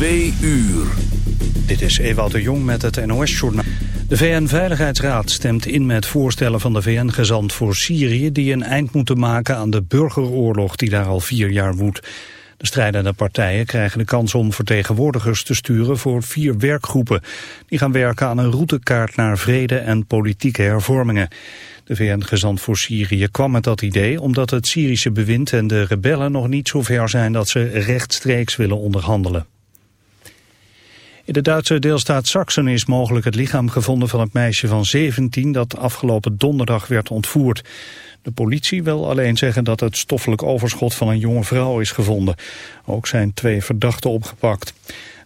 Twee uur. Dit is Ewout de Jong met het NOS-journaal. De VN-veiligheidsraad stemt in met voorstellen van de VN-gezant voor Syrië... die een eind moeten maken aan de burgeroorlog die daar al vier jaar woedt. De strijdende partijen krijgen de kans om vertegenwoordigers te sturen voor vier werkgroepen. Die gaan werken aan een routekaart naar vrede en politieke hervormingen. De VN-gezant voor Syrië kwam met dat idee omdat het Syrische bewind en de rebellen nog niet zo ver zijn dat ze rechtstreeks willen onderhandelen. In de Duitse deelstaat Sachsen is mogelijk het lichaam gevonden van het meisje van 17 dat afgelopen donderdag werd ontvoerd. De politie wil alleen zeggen dat het stoffelijk overschot van een jonge vrouw is gevonden. Ook zijn twee verdachten opgepakt.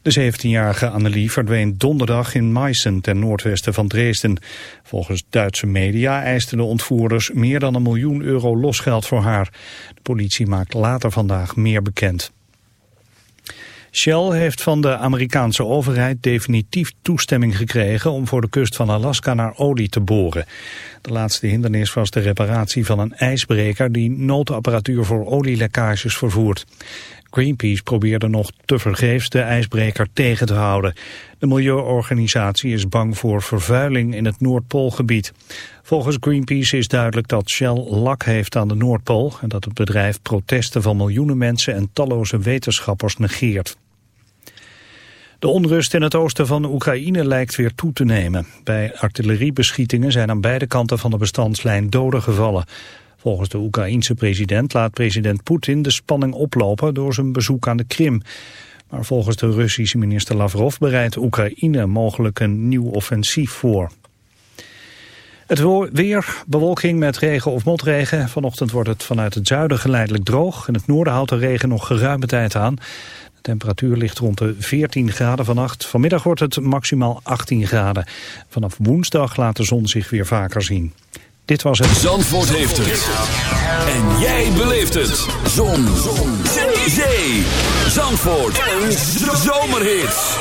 De 17-jarige Annelie verdween donderdag in Meissen ten noordwesten van Dresden. Volgens Duitse media eisten de ontvoerders meer dan een miljoen euro losgeld voor haar. De politie maakt later vandaag meer bekend. Shell heeft van de Amerikaanse overheid definitief toestemming gekregen om voor de kust van Alaska naar olie te boren. De laatste hindernis was de reparatie van een ijsbreker die noodapparatuur voor olielekkages vervoert. Greenpeace probeerde nog tevergeefs de ijsbreker tegen te houden. De milieuorganisatie is bang voor vervuiling in het Noordpoolgebied. Volgens Greenpeace is duidelijk dat Shell lak heeft aan de Noordpool... en dat het bedrijf protesten van miljoenen mensen en talloze wetenschappers negeert. De onrust in het oosten van Oekraïne lijkt weer toe te nemen. Bij artilleriebeschietingen zijn aan beide kanten van de bestandslijn doden gevallen. Volgens de Oekraïense president laat president Poetin de spanning oplopen door zijn bezoek aan de Krim. Maar volgens de Russische minister Lavrov bereidt Oekraïne mogelijk een nieuw offensief voor. Het weer, bewolking met regen of motregen. Vanochtend wordt het vanuit het zuiden geleidelijk droog. In het noorden houdt de regen nog geruime tijd aan. Temperatuur ligt rond de 14 graden vannacht. Vanmiddag wordt het maximaal 18 graden. Vanaf woensdag laat de zon zich weer vaker zien. Dit was het. Zandvoort heeft het. En jij beleeft het. Zon. Zon. Zee. Zee. Zandvoort. Een zomerhit.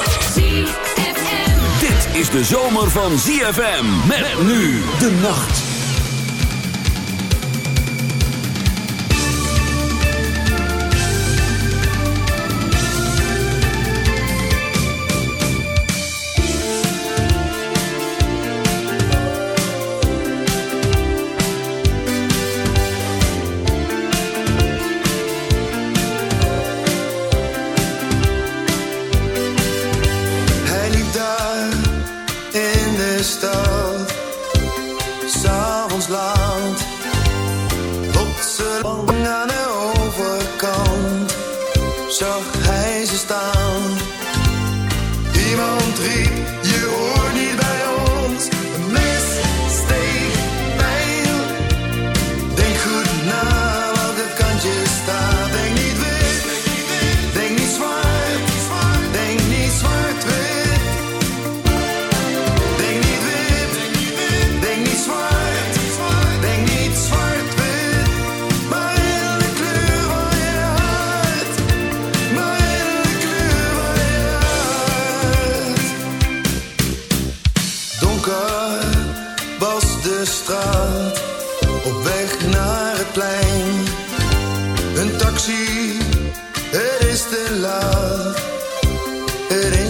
Dit is de zomer van ZFM. Met nu de nacht.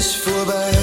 Is voorbij.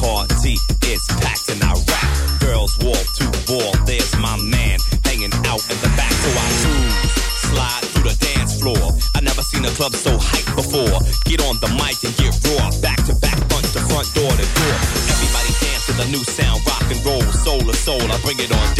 party is packed and I rap. Girls walk to wall, there's my man hanging out at the back. So I move, slide through the dance floor. I never seen a club so hyped before. Get on the mic and get raw, back to back, front to front, door to door. Everybody dance to the new sound, rock and roll, soul to soul. I bring it on.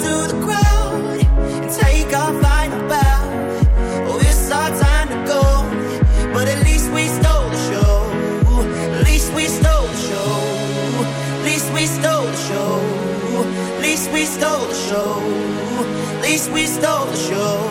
we stole the show.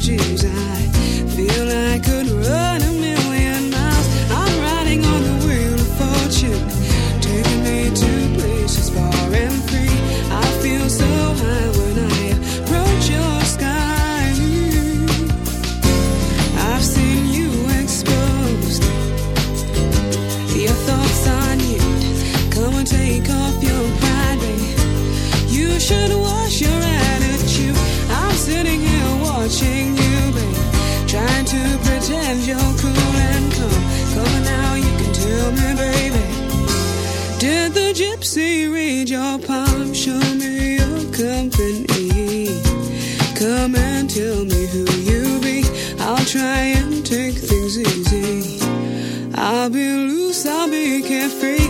energies. I try to pretend you're cool and calm. Come now, you can tell me, baby. Did the gypsy read your palm? Show me your company. Come and tell me who you be. I'll try and take things easy. I'll be loose, I'll be carefree.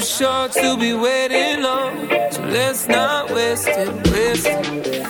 Too short to be waiting long. So let's not waste it, waste it.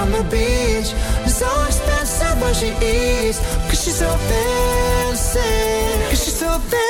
on the beach. It's so expensive what she eats, cause she's so fancy. Cause she's so fancy.